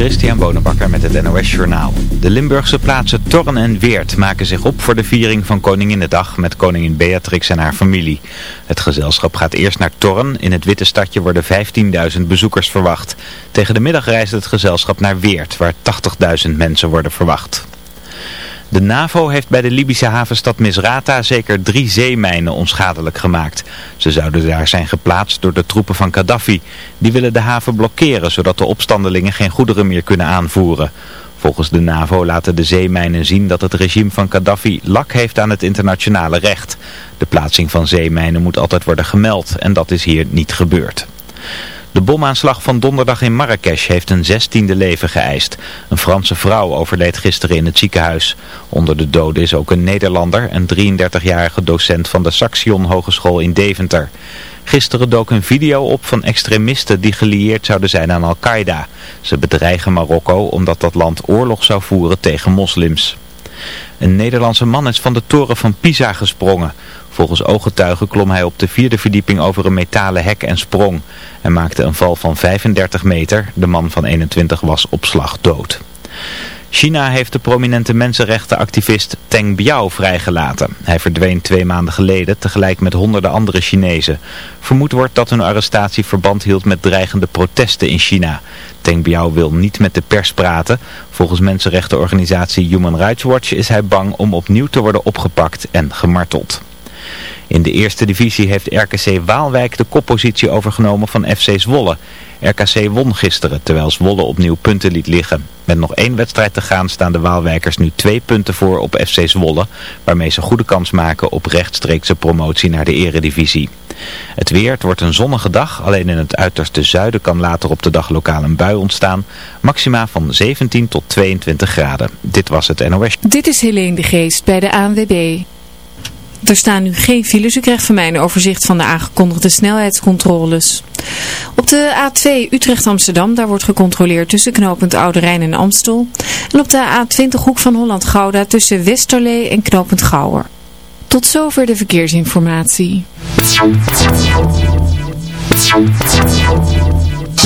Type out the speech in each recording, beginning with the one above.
Christian Bonenbakker met het NOS Journaal. De Limburgse plaatsen Torren en Weert maken zich op voor de viering van Koninginnedag met koningin Beatrix en haar familie. Het gezelschap gaat eerst naar Torren. In het witte stadje worden 15.000 bezoekers verwacht. Tegen de middag reist het gezelschap naar Weert, waar 80.000 mensen worden verwacht. De NAVO heeft bij de Libische havenstad Misrata zeker drie zeemijnen onschadelijk gemaakt. Ze zouden daar zijn geplaatst door de troepen van Gaddafi. Die willen de haven blokkeren, zodat de opstandelingen geen goederen meer kunnen aanvoeren. Volgens de NAVO laten de zeemijnen zien dat het regime van Gaddafi lak heeft aan het internationale recht. De plaatsing van zeemijnen moet altijd worden gemeld en dat is hier niet gebeurd. De bomaanslag van donderdag in Marrakesh heeft een zestiende leven geëist. Een Franse vrouw overleed gisteren in het ziekenhuis. Onder de doden is ook een Nederlander, een 33-jarige docent van de Saxion Hogeschool in Deventer. Gisteren dook een video op van extremisten die gelieerd zouden zijn aan Al-Qaeda. Ze bedreigen Marokko omdat dat land oorlog zou voeren tegen moslims. Een Nederlandse man is van de toren van Pisa gesprongen. Volgens ooggetuigen klom hij op de vierde verdieping over een metalen hek en sprong. Hij maakte een val van 35 meter. De man van 21 was op slag dood. China heeft de prominente mensenrechtenactivist Teng Biao vrijgelaten. Hij verdween twee maanden geleden tegelijk met honderden andere Chinezen. Vermoed wordt dat hun arrestatie verband hield met dreigende protesten in China. Teng Biao wil niet met de pers praten. Volgens mensenrechtenorganisatie Human Rights Watch is hij bang om opnieuw te worden opgepakt en gemarteld. In de eerste divisie heeft RKC Waalwijk de koppositie overgenomen van FC Zwolle. RKC won gisteren, terwijl Zwolle opnieuw punten liet liggen. Met nog één wedstrijd te gaan staan de Waalwijkers nu twee punten voor op FC Zwolle, waarmee ze goede kans maken op rechtstreekse promotie naar de eredivisie. Het weer, het wordt een zonnige dag, alleen in het uiterste zuiden kan later op de dag lokaal een bui ontstaan. Maxima van 17 tot 22 graden. Dit was het NOS. Dit is Helene de Geest bij de ANWB. Er staan nu geen files. U krijgt van mij een overzicht van de aangekondigde snelheidscontroles. Op de A2 Utrecht-Amsterdam, daar wordt gecontroleerd tussen knooppunt Oude Rijn en Amstel. En op de A20 Hoek van Holland-Gouda tussen Westerlee en knooppunt Gouwer. Tot zover de verkeersinformatie.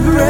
separate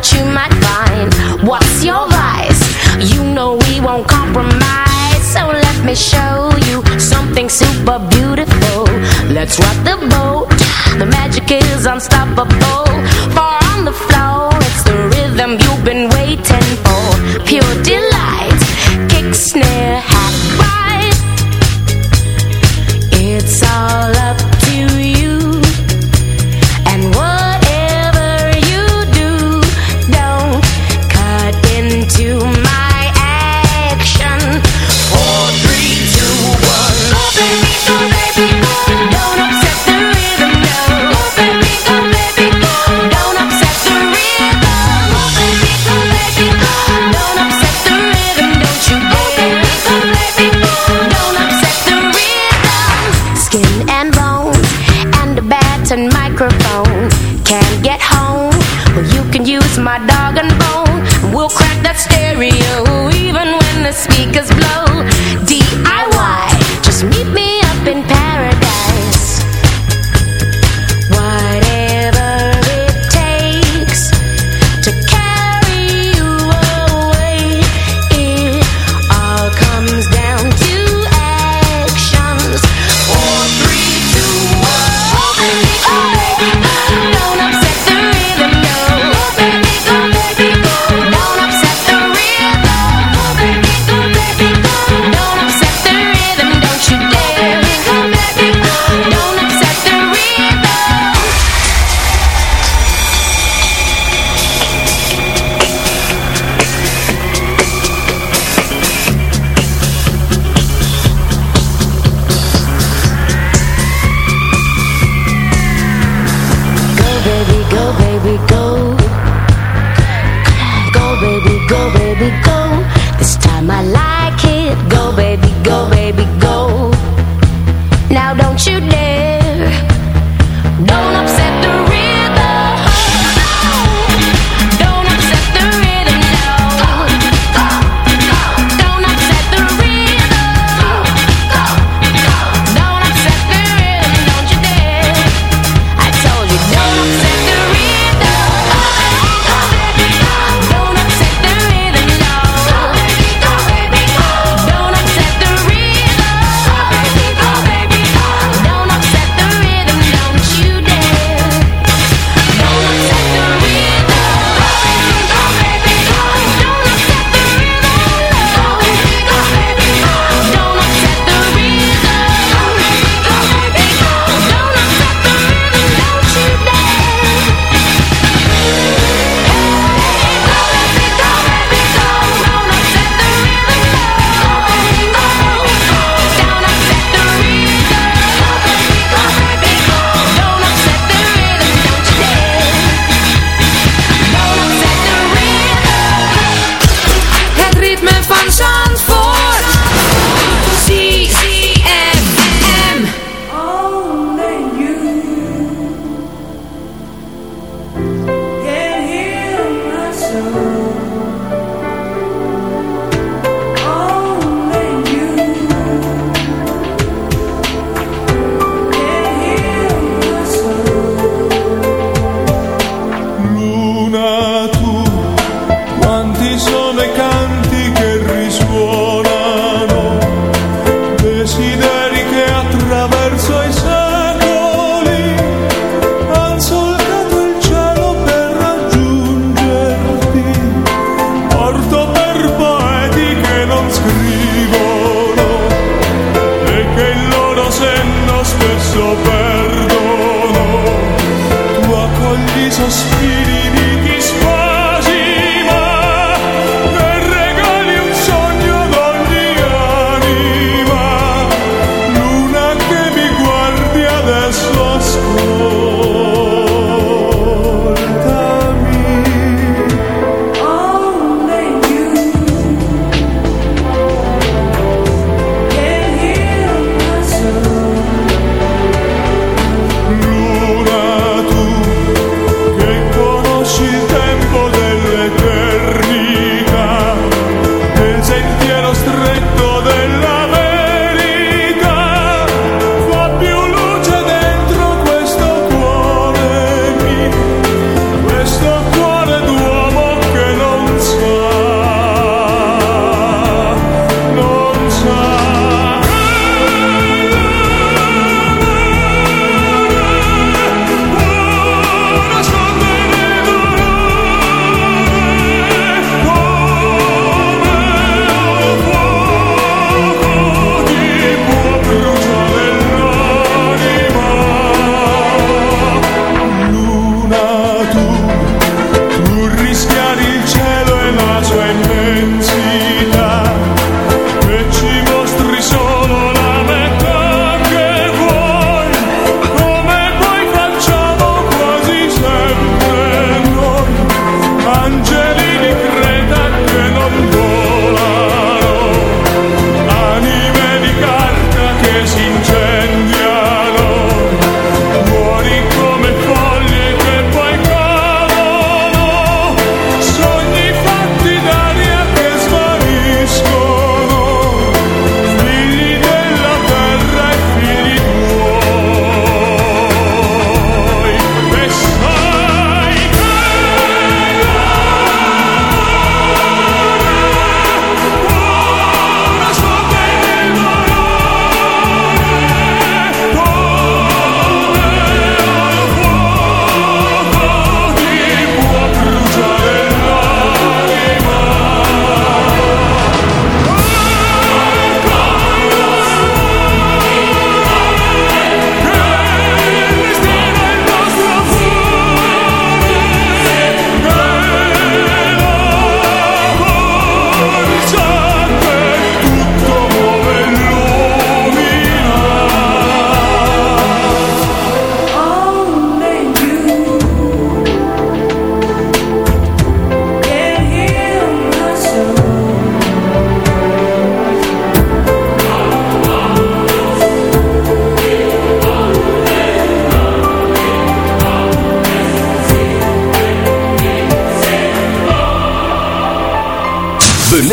what you might find. What's your vice? You know we won't compromise. So let me show you something super beautiful. Let's rock the boat. The magic is on.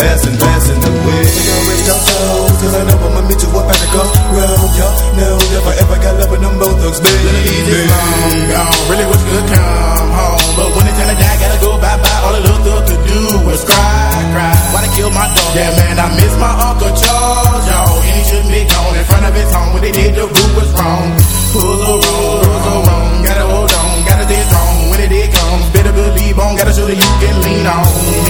passing, passing away. You already got toes, cause I know I'ma meet you up at the crossroad. Y'all know if I ever got love with them both thugs, baby. Let Ladies, long gone, really wish could come home. But when it's time to die, gotta go bye-bye. All a little thug could do was cry, cry. Why they kill my dog? Yeah, man, I miss my Uncle Charles, y'all. And he shouldn't be gone in front of his home. When they did, the root was wrong. Pull a roll, rules are wrong. Gotta hold on, gotta stay strong. When it did comes, better believe on. Gotta show that you can lean on.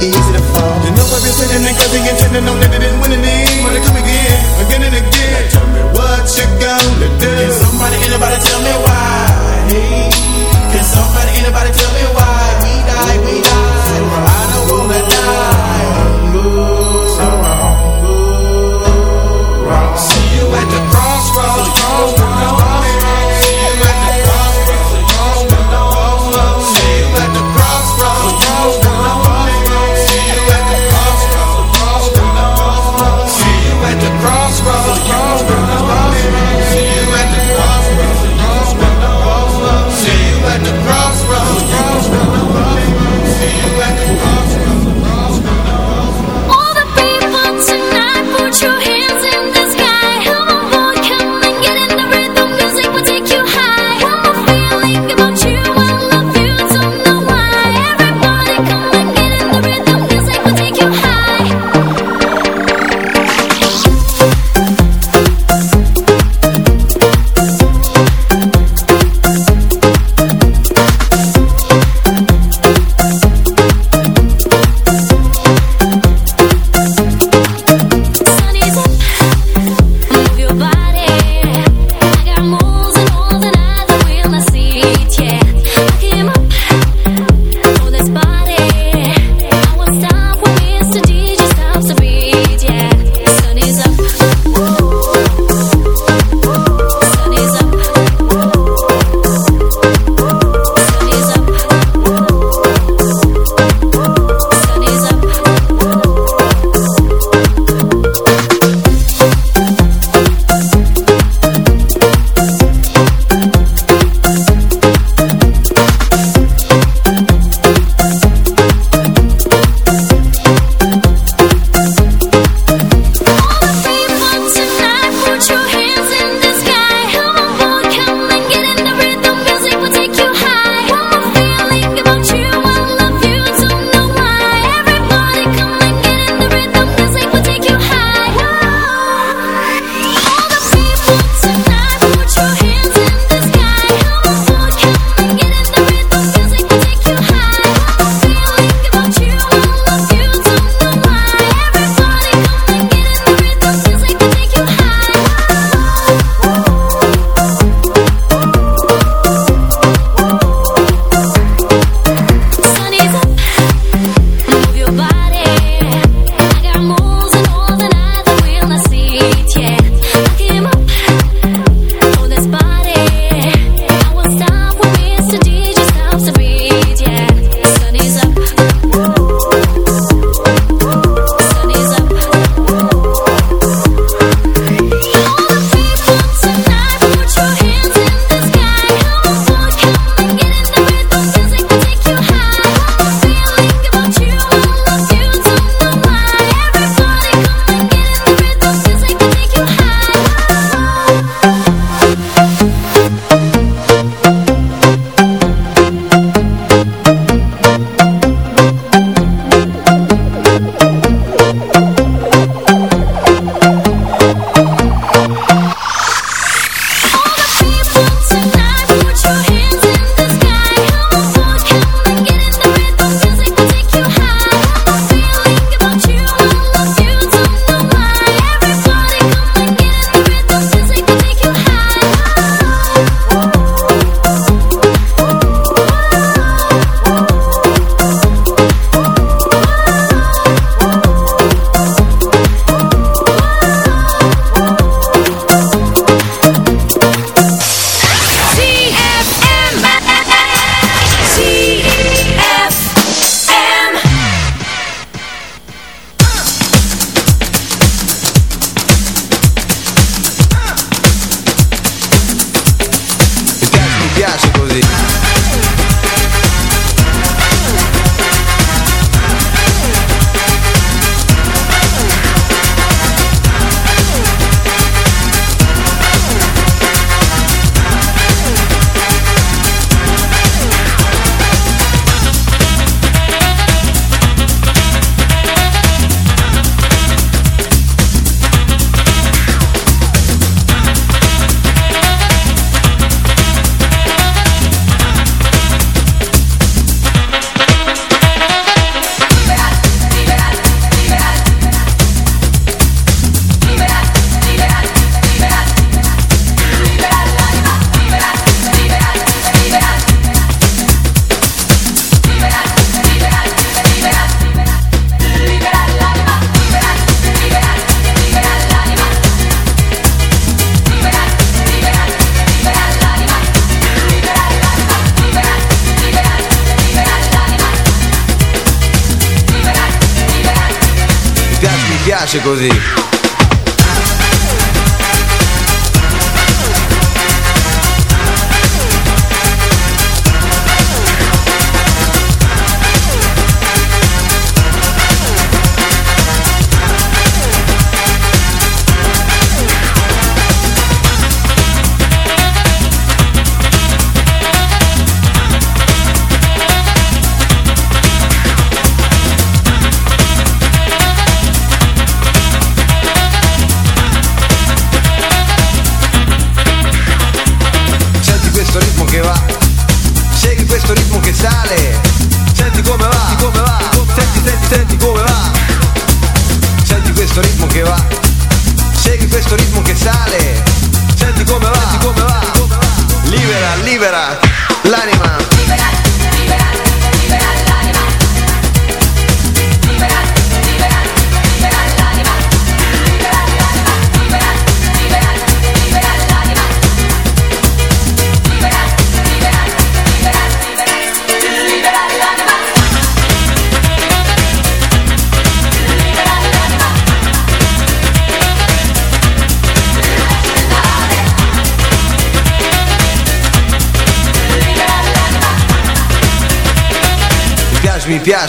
easy to fall. You know I've been sitting and guessing, intending on that it is winning me. Wanna come again, again and again. Now tell me what you got.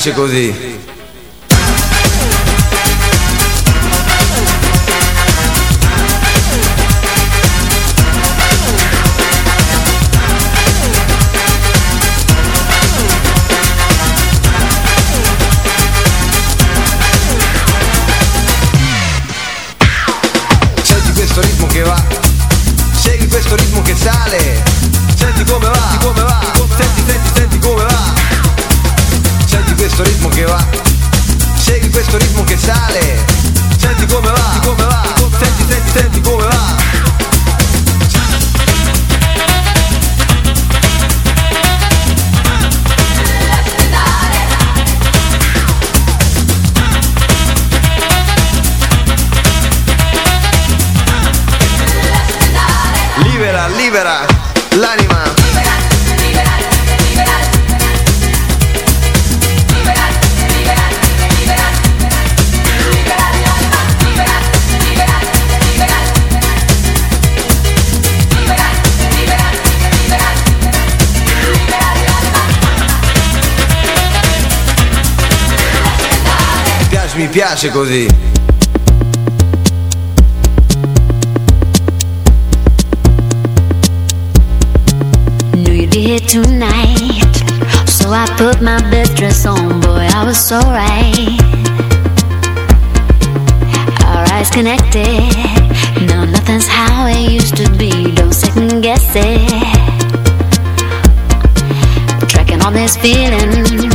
piace così. Piace, così Knew you'd be here tonight. So I put my best dress on, boy, I was so right. Our eyes connected. No, nothing's how it used to be. Don't second guess it. Tracking on this feeling.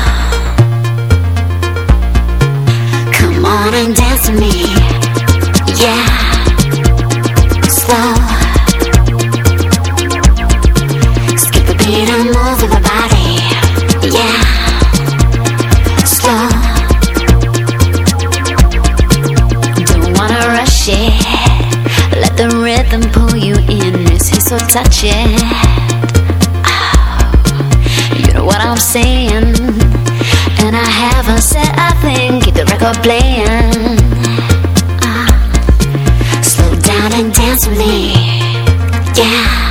And dance with me, yeah. Slow. Skip beat and move with body. Yeah. Slow. Don't wanna rush it. Let the rhythm pull you in. So touch it. Oh, you know what I'm saying. And I haven't said a thing. Keep the record playing. Dance with me. Yeah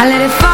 I let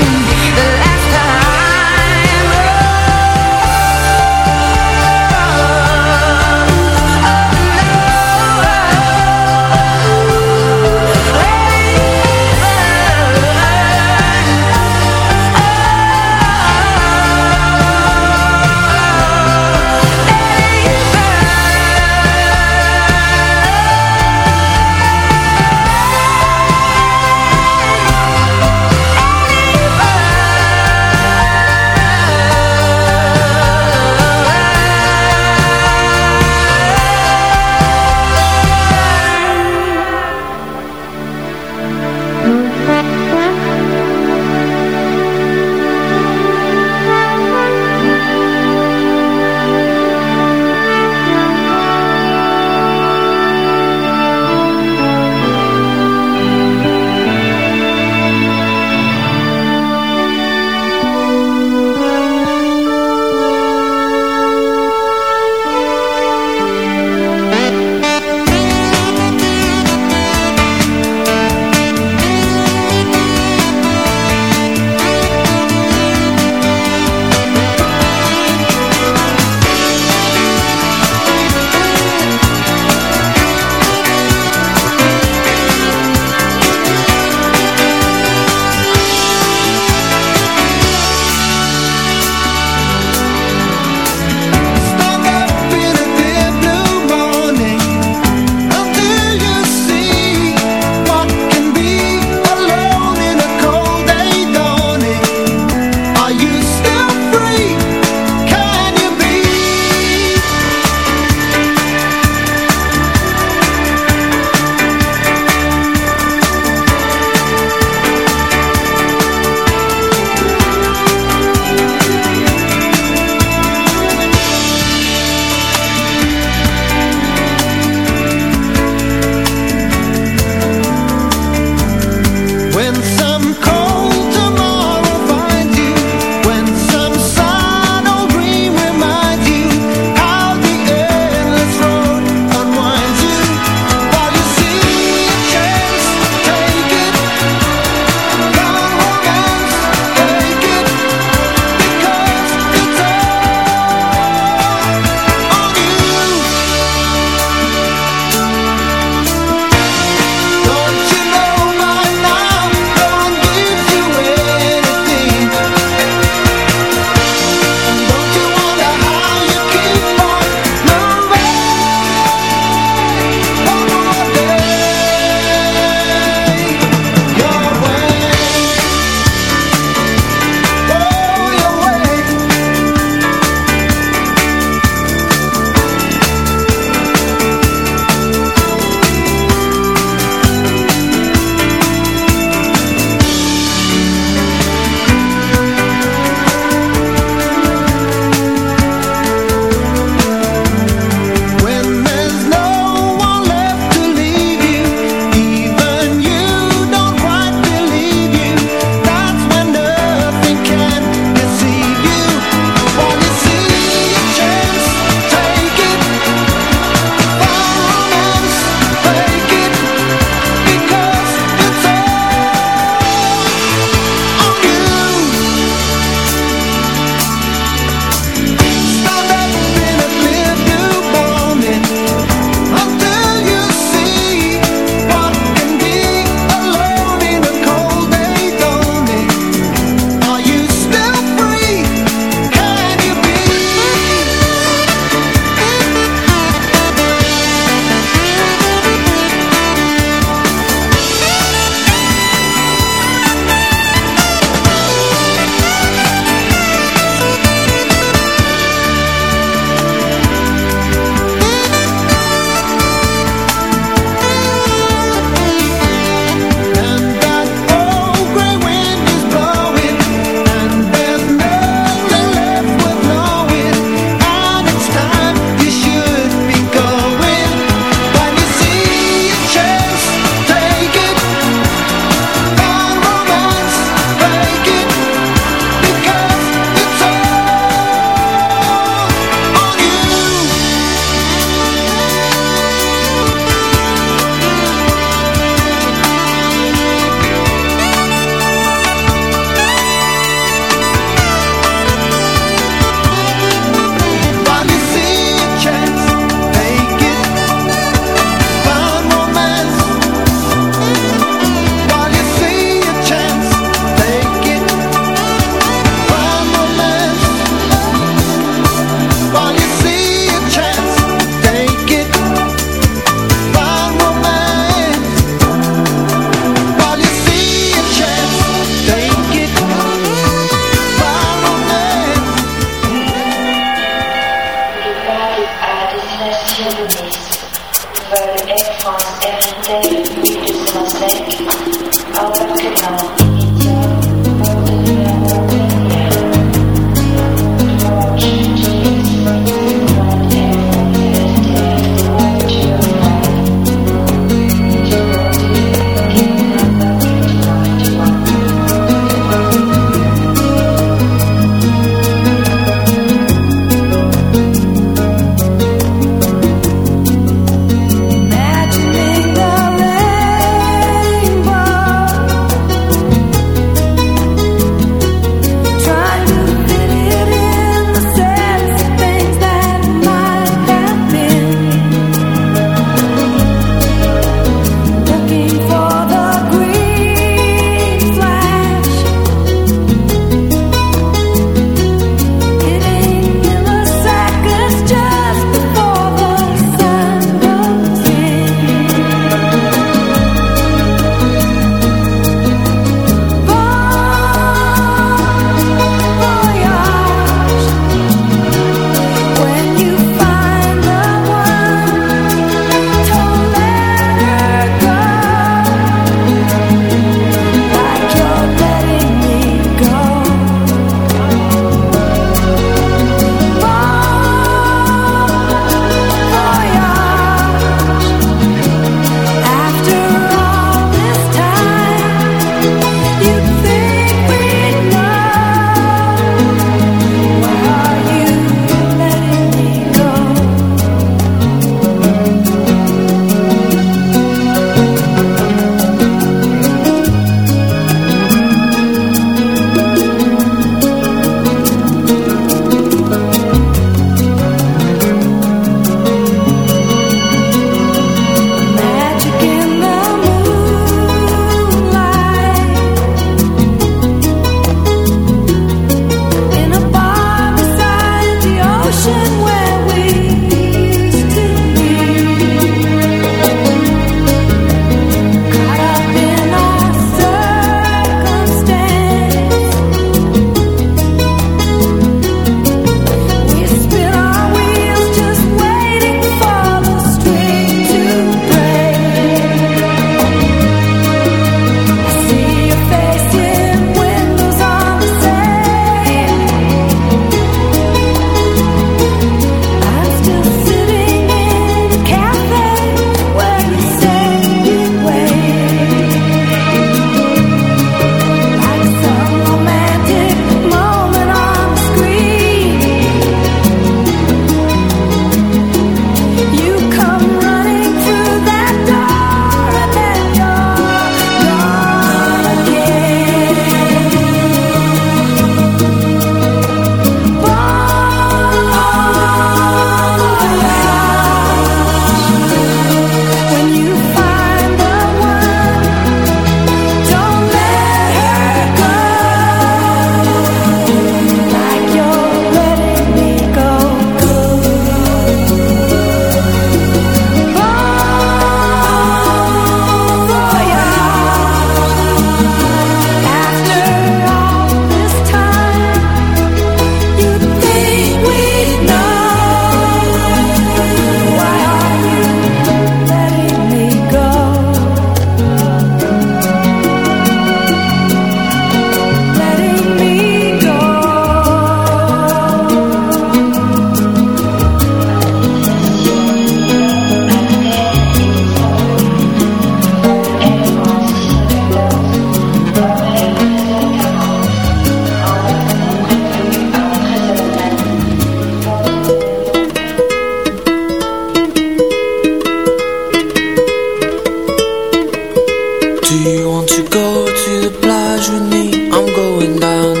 most